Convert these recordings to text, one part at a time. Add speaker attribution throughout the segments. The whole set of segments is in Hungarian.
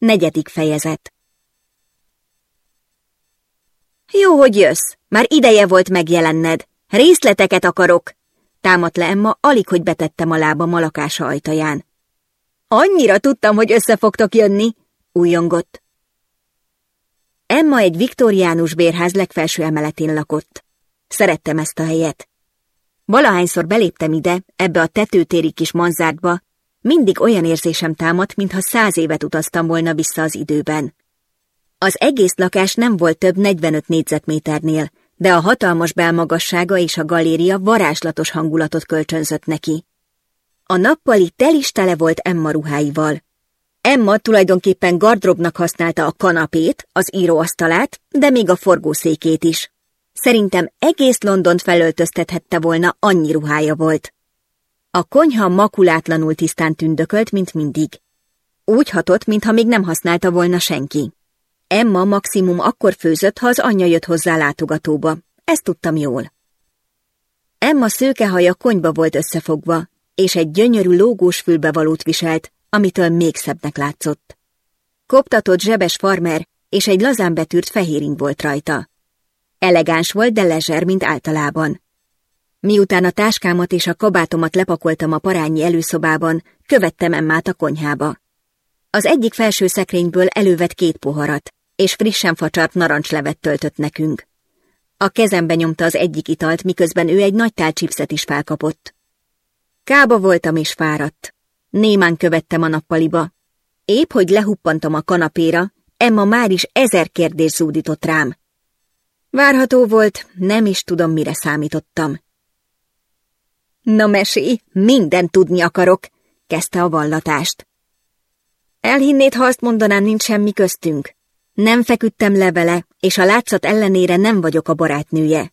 Speaker 1: Negyedik fejezet Jó, hogy jössz. Már ideje volt megjelenned. Részleteket akarok. Támadt le Emma, alig, hogy betettem a lábam a ajtaján. Annyira tudtam, hogy össze fogtok jönni, újongott. Emma egy viktoriánus bérház legfelső emeletén lakott. Szerettem ezt a helyet. Valahányszor beléptem ide, ebbe a tetőtéri kis manzártba, mindig olyan érzésem támadt, mintha száz évet utaztam volna vissza az időben. Az egész lakás nem volt több 45 négyzetméternél, de a hatalmas belmagassága és a galéria varázslatos hangulatot kölcsönzött neki. A nappali tel is tele volt Emma ruháival. Emma tulajdonképpen gardrobnak használta a kanapét, az íróasztalát, de még a forgószékét is. Szerintem egész Londont felöltöztethette volna, annyi ruhája volt. A konyha makulátlanul tisztán tündökölt, mint mindig. Úgy hatott, mintha még nem használta volna senki. Emma maximum akkor főzött, ha az anyja jött hozzá látogatóba. Ezt tudtam jól. Emma szőkehaja konyba volt összefogva, és egy gyönyörű lógós fülbevalót viselt, amitől még szebbnek látszott. Koptatott zsebes farmer, és egy lazán betűrt fehéring volt rajta. Elegáns volt, de lezser, mint általában. Miután a táskámat és a kabátomat lepakoltam a parányi előszobában, követtem Emmát a konyhába. Az egyik felső szekrényből elővett két poharat, és frissen facsart narancslevet töltött nekünk. A kezembe nyomta az egyik italt, miközben ő egy nagy tál chipset is felkapott. Kába voltam és fáradt. Némán követtem a nappaliba. Épp, hogy lehuppantam a kanapéra, Emma már is ezer kérdés zúdított rám. Várható volt, nem is tudom, mire számítottam. Na mesé, minden tudni akarok, kezdte a vallatást. Elhinnéd, ha azt mondanám, nincs semmi köztünk. Nem feküdtem le vele, és a látszat ellenére nem vagyok a barátnője.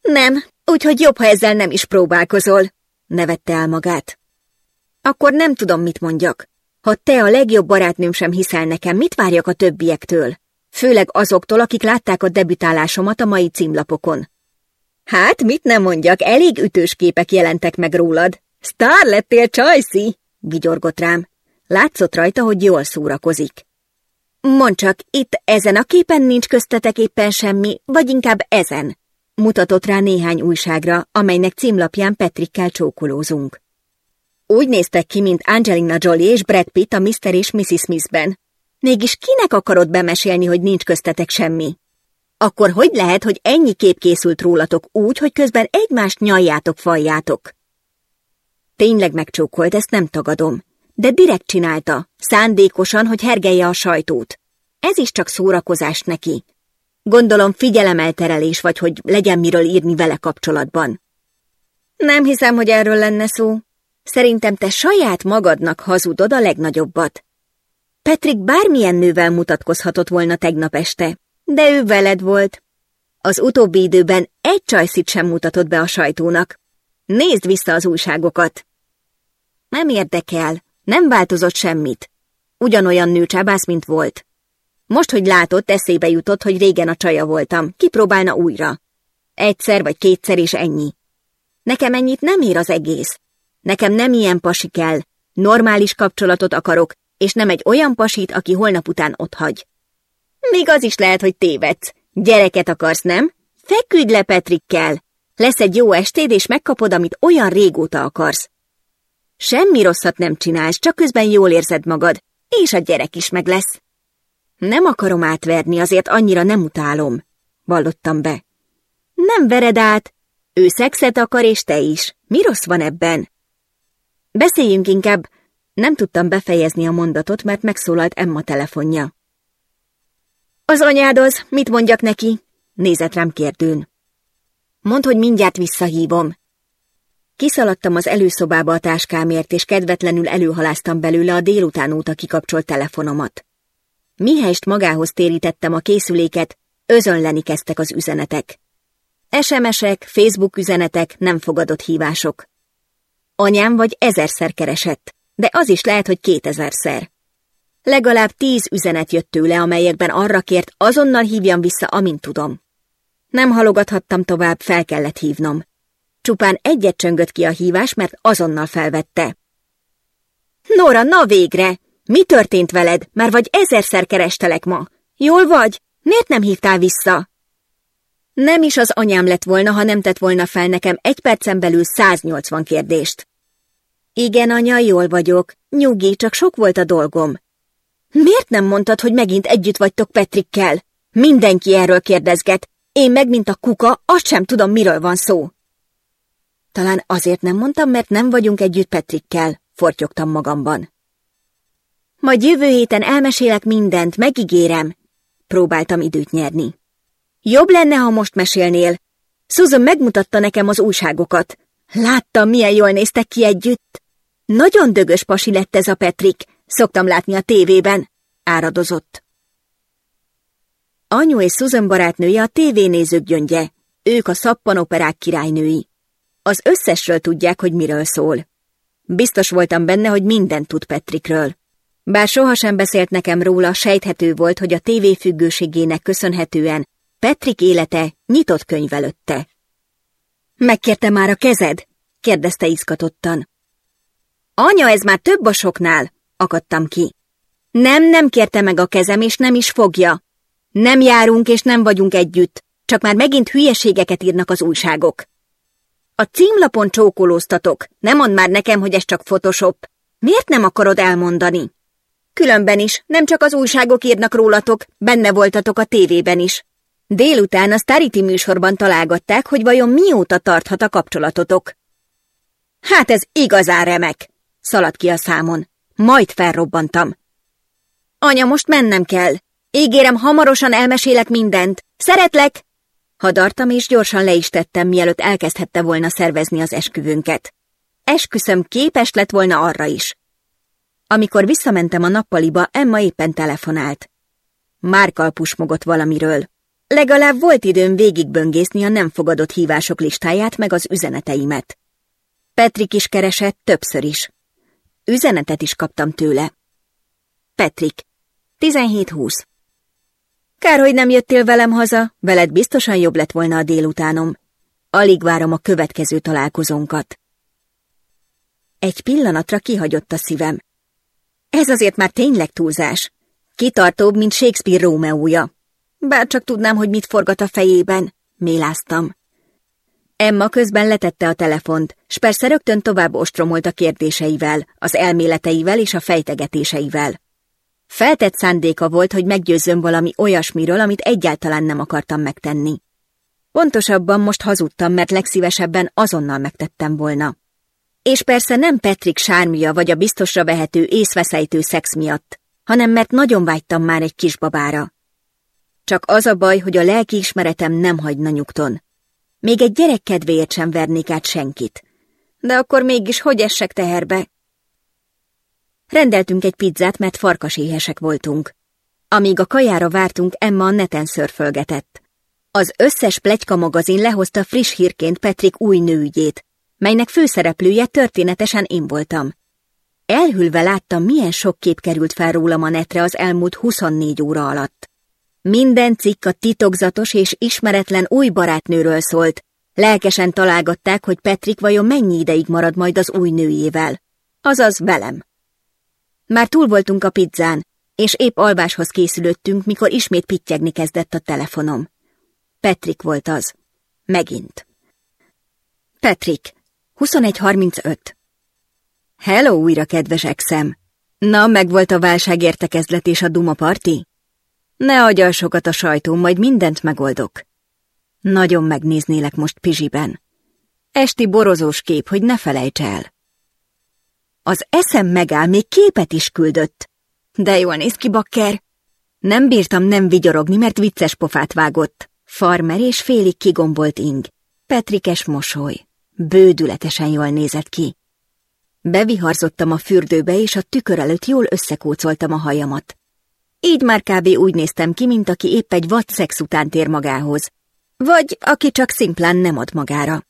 Speaker 1: Nem, úgyhogy jobb, ha ezzel nem is próbálkozol, nevette el magát. Akkor nem tudom, mit mondjak. Ha te a legjobb barátnőm sem hiszel nekem, mit várjak a többiektől? Főleg azoktól, akik látták a debütálásomat a mai címlapokon. Hát, mit nem mondjak, elég ütős képek jelentek meg rólad. Sztár lettél, Csajci! vigyorgott rám. Látszott rajta, hogy jól szórakozik. Mondd csak, itt ezen a képen nincs köztetek éppen semmi, vagy inkább ezen. Mutatott rá néhány újságra, amelynek címlapján Petrikkel csókolózunk. Úgy néztek ki, mint Angelina Jolie és Brad Pitt a Mr. és Mrs. Smithben. Mégis kinek akarod bemesélni, hogy nincs köztetek semmi? Akkor hogy lehet, hogy ennyi kép készült rólatok úgy, hogy közben egymást nyaljátok, faljátok? Tényleg megcsókolt, ezt nem tagadom. De direkt csinálta, szándékosan, hogy hergelje a sajtót. Ez is csak szórakozás neki. Gondolom figyelemelterelés vagy, hogy legyen miről írni vele kapcsolatban. Nem hiszem, hogy erről lenne szó. Szerintem te saját magadnak hazudod a legnagyobbat. Petrik bármilyen nővel mutatkozhatott volna tegnap este, de ő veled volt. Az utóbbi időben egy csajszit sem mutatott be a sajtónak. Nézd vissza az újságokat. Nem érdekel, nem változott semmit. Ugyanolyan nőcsábász, mint volt. Most, hogy látott, eszébe jutott, hogy régen a csaja voltam, kipróbálna újra. Egyszer vagy kétszer és ennyi. Nekem ennyit nem ér az egész. Nekem nem ilyen pasi kell. Normális kapcsolatot akarok, és nem egy olyan pasit, aki holnap után otthagy. Még az is lehet, hogy tévedsz. Gyereket akarsz, nem? Feküdj le Petrikkel! Lesz egy jó estéd, és megkapod, amit olyan régóta akarsz. Semmi rosszat nem csinálsz, csak közben jól érzed magad, és a gyerek is meg lesz. Nem akarom átverni, azért annyira nem utálom, vallottam be. Nem vered át. Ő szexet akar, és te is. Mi rossz van ebben? Beszéljünk inkább. Nem tudtam befejezni a mondatot, mert megszólalt Emma telefonja. Az anyád az, mit mondjak neki? Nézett rám kérdőn. Mondd, hogy mindjárt visszahívom. Kiszaladtam az előszobába a táskámért, és kedvetlenül előhaláztam belőle a délután óta kikapcsolt telefonomat. Mihelyst magához térítettem a készüléket, özönleni kezdtek az üzenetek. SMS-ek, Facebook üzenetek, nem fogadott hívások. Anyám vagy ezerszer keresett, de az is lehet, hogy kétezerszer. Legalább tíz üzenet jött tőle, amelyekben arra kért, azonnal hívjam vissza, amint tudom. Nem halogathattam tovább, fel kellett hívnom. Csupán egyet csöngött ki a hívás, mert azonnal felvette. Nora, na végre! Mi történt veled? Már vagy ezerszer kerestelek ma. Jól vagy? Miért nem hívtál vissza? Nem is az anyám lett volna, ha nem tett volna fel nekem egy percen belül 180 kérdést. Igen, anya, jól vagyok. Nyugi, csak sok volt a dolgom. Miért nem mondtad, hogy megint együtt vagytok Petrikkel? Mindenki erről kérdezget. Én meg, mint a kuka, azt sem tudom, miről van szó. Talán azért nem mondtam, mert nem vagyunk együtt Petrikkel, fortyogtam magamban. Majd jövő héten elmesélek mindent, megígérem. Próbáltam időt nyerni. Jobb lenne, ha most mesélnél. Susan megmutatta nekem az újságokat. Láttam, milyen jól néztek ki együtt. Nagyon dögös pasi lett ez a Petrik, szoktam látni a tévében. Áradozott. Anyu és Susan barátnője a tévénézők gyöngye. Ők a szappanoperák királynői. Az összesről tudják, hogy miről szól. Biztos voltam benne, hogy mindent tud Petrikről. Bár sohasem beszélt nekem róla, sejthető volt, hogy a tévéfüggőségének köszönhetően Petrik élete nyitott könyv előtte. Megkérte már a kezed? kérdezte izgatottan. Anya, ez már több a soknál, akadtam ki. Nem, nem kérte meg a kezem, és nem is fogja. Nem járunk, és nem vagyunk együtt, csak már megint hülyeségeket írnak az újságok. A címlapon csókolóztatok, nem mond már nekem, hogy ez csak Photoshop. Miért nem akarod elmondani? Különben is, nem csak az újságok írnak rólatok, benne voltatok a tévében is. Délután a Starity műsorban találgatták, hogy vajon mióta tarthat a kapcsolatotok. Hát ez igazán remek, szaladt ki a számon. Majd felrobbantam. Anya, most mennem kell. Ígérem, hamarosan elmesélek mindent. Szeretlek! Hadartam, és gyorsan le is tettem, mielőtt elkezdhette volna szervezni az esküvőnket. Esküszöm képes lett volna arra is. Amikor visszamentem a nappaliba, Emma éppen telefonált. Márkal pusmogott valamiről. Legalább volt időm végigböngészni a nem fogadott hívások listáját meg az üzeneteimet. Petrik is keresett többször is. Üzenetet is kaptam tőle. Petrik, 17-20. Kár, hogy nem jöttél velem haza, veled biztosan jobb lett volna a délutánom. Alig várom a következő találkozónkat. Egy pillanatra kihagyott a szívem. Ez azért már tényleg túlzás. Kitartóbb, mint Shakespeare Rómeója. Bár csak tudnám, hogy mit forgat a fejében, méláztam. Emma közben letette a telefont, s persze rögtön tovább ostromolt a kérdéseivel, az elméleteivel és a fejtegetéseivel. Feltett szándéka volt, hogy meggyőzzön valami olyasmiről, amit egyáltalán nem akartam megtenni. Pontosabban most hazudtam, mert legszívesebben azonnal megtettem volna. És persze nem Petrik sármia vagy a biztosra vehető észveszejtő szex miatt, hanem mert nagyon vágytam már egy kisbabára. Csak az a baj, hogy a lelkiismeretem nem hagyna nyugton. Még egy gyerek kedvéért sem vernék át senkit. De akkor mégis hogy essek teherbe? Rendeltünk egy pizzát, mert farkaséhesek voltunk. Amíg a kajára vártunk, Emma a neten szörfölgetett. Az összes plegyka magazin lehozta friss hírként Petrik új nőügyét, melynek főszereplője történetesen én voltam. Elhülve láttam, milyen sok kép került fel rólam a netre az elmúlt 24 óra alatt. Minden cikk a titokzatos és ismeretlen új barátnőről szólt. Lelkesen találgatták, hogy Petrik vajon mennyi ideig marad majd az új nőjével. Azaz velem. Már túl voltunk a pizzán, és épp alváshoz készülöttünk, mikor ismét pittyegni kezdett a telefonom. Petrik volt az. Megint. Petrik, 21.35. Hello újra, kedves exem! Na, megvolt a válság értekezlet és a Duma parti? Ne agyal sokat a sajtó, majd mindent megoldok. Nagyon megnéznélek most Pizsiben. Esti borozós kép, hogy ne felejts el. Az eszem megáll, még képet is küldött. De jól néz ki, bakker. Nem bírtam nem vigyorogni, mert vicces pofát vágott. Farmer és félig kigombolt ing. Petrikes mosoly. Bődületesen jól nézett ki. Beviharzottam a fürdőbe, és a tükör előtt jól összekócoltam a hajamat. Így már kb. úgy néztem ki, mint aki épp egy vad szex után tér magához. Vagy aki csak szimplán nem ad magára.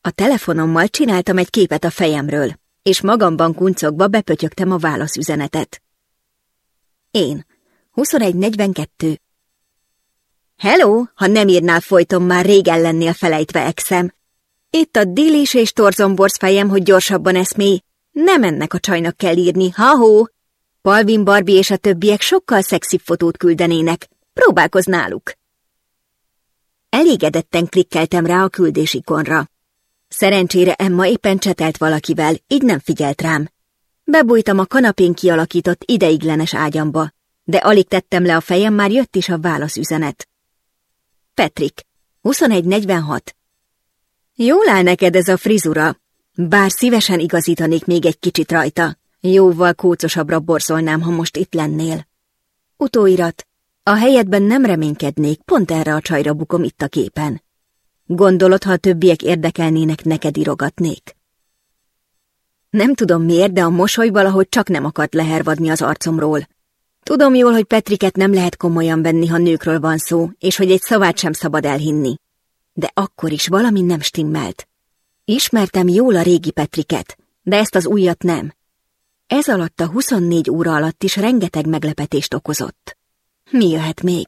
Speaker 1: A telefonommal csináltam egy képet a fejemről, és magamban kuncogva bepötyögtem a válaszüzenetet. Én, 2142. Hello, ha nem írnál folyton, már régen lennél felejtve exem. Itt a dilis és torzomborz fejem, hogy gyorsabban eszmély. Nem ennek a csajnak kell írni, ha-hó! Palvin Barbie és a többiek sokkal szexibb fotót küldenének. Próbálkozz náluk. Elégedetten klikkeltem rá a küldés ikonra. Szerencsére Emma éppen csetelt valakivel, így nem figyelt rám. Bebújtam a kanapén kialakított ideiglenes ágyamba, de alig tettem le a fejem, már jött is a válaszüzenet. Petrik, 2146. Jól áll neked ez a frizura, bár szívesen igazítanék még egy kicsit rajta. Jóval kócosabbra borzolnám, ha most itt lennél. Utóirat. A helyedben nem reménykednék, pont erre a csajra bukom itt a képen. Gondolod, ha a többiek érdekelnének, neked irogatnék? Nem tudom miért, de a mosoly valahogy csak nem akart lehervadni az arcomról. Tudom jól, hogy Petriket nem lehet komolyan venni, ha nőkről van szó, és hogy egy szavát sem szabad elhinni. De akkor is valami nem stimmelt. Ismertem jól a régi Petriket, de ezt az újat nem. Ez alatt a 24 óra alatt is rengeteg meglepetést okozott. Mi jöhet még?